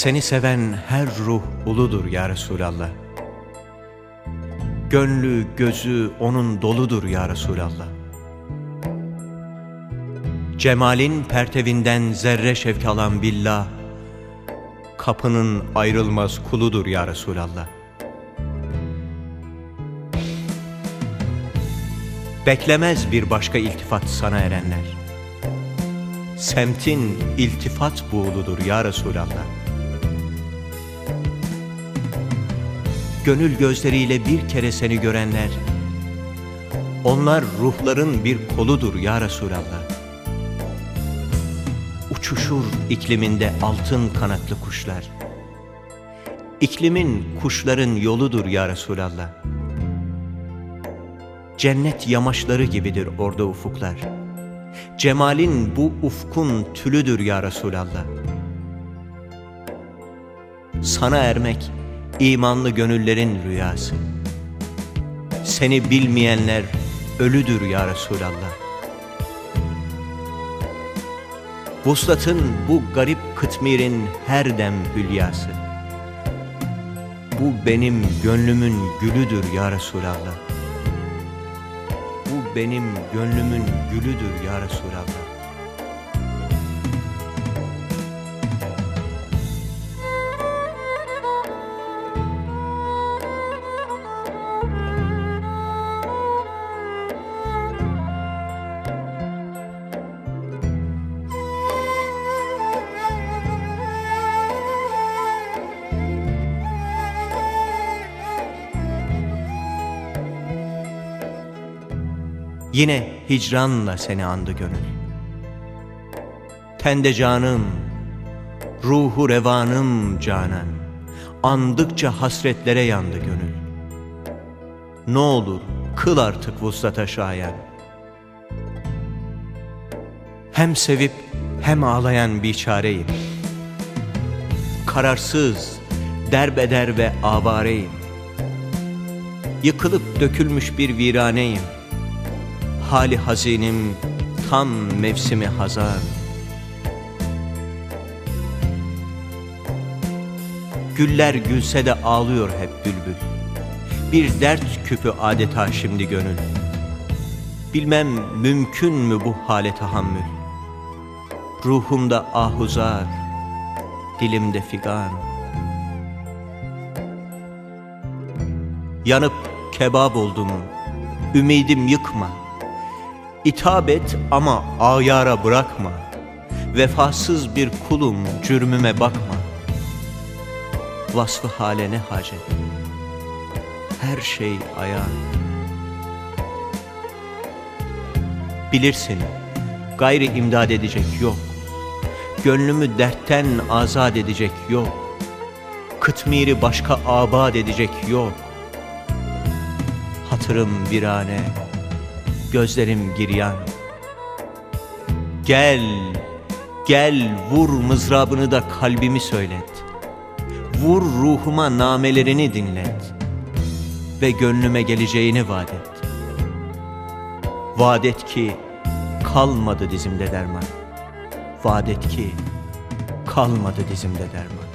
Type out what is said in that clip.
Seni seven her ruh uludur ya Resulallah. Gönlü, gözü onun doludur ya Resulallah. Cemalin pertevinden zerre şevk alan billah, kapının ayrılmaz kuludur ya Resulallah. Beklemez bir başka iltifat sana erenler. Semtin iltifat buğuludur ya Resulallah. Gönül gözleriyle bir kere seni görenler, onlar ruhların bir koludur ya Resulallah. Uçuşur ikliminde altın kanatlı kuşlar. İklimin kuşların yoludur ya Resulallah. Cennet yamaçları gibidir orada ufuklar. Cemalin bu ufkun tülüdür ya Resulallah. Sana ermek imanlı gönüllerin rüyası. Seni bilmeyenler ölüdür ya Resulallah. Vuslatın bu garip kıtmirin her dem hülyası. Bu benim gönlümün gülüdür ya Resulallah. Bu benim gönlümün gülüdür ya Resulallah. Yine hicranla seni andı gönül. Tende canım, ruhu revanım canan. Andıkça hasretlere yandı gönül. Ne olur kıl artık vuslata şayan. Hem sevip hem ağlayan biçareyim. Kararsız, derbeder ve avareyim. Yıkılıp dökülmüş bir viraneyim. Hali hazinim tam mevsimi hazan. Güller gülse de ağlıyor hep bülbül. Bir dert küpü adeta şimdi gönül. Bilmem mümkün mü bu hale tahammül. Ruhumda ahuzar, dilimde figan. Yanıp kebap oldum, ümidim yıkma. İtab et ama ayara bırakma. Vefasız bir kulum cürmüme bakma. Vasfı hale ne hacet. Her şey ayağın. Bilirsin gayri imdad edecek yok. Gönlümü dertten azat edecek yok. Kıtmiri başka abad edecek yok. Hatırım virane, gözlerim giryan. Gel, gel vur mızrabını da kalbimi söylet. Vur ruhuma namelerini dinlet. Ve gönlüme geleceğini vaat et. Vaat et ki kalmadı dizimde derman. Vaat et ki kalmadı dizimde derman.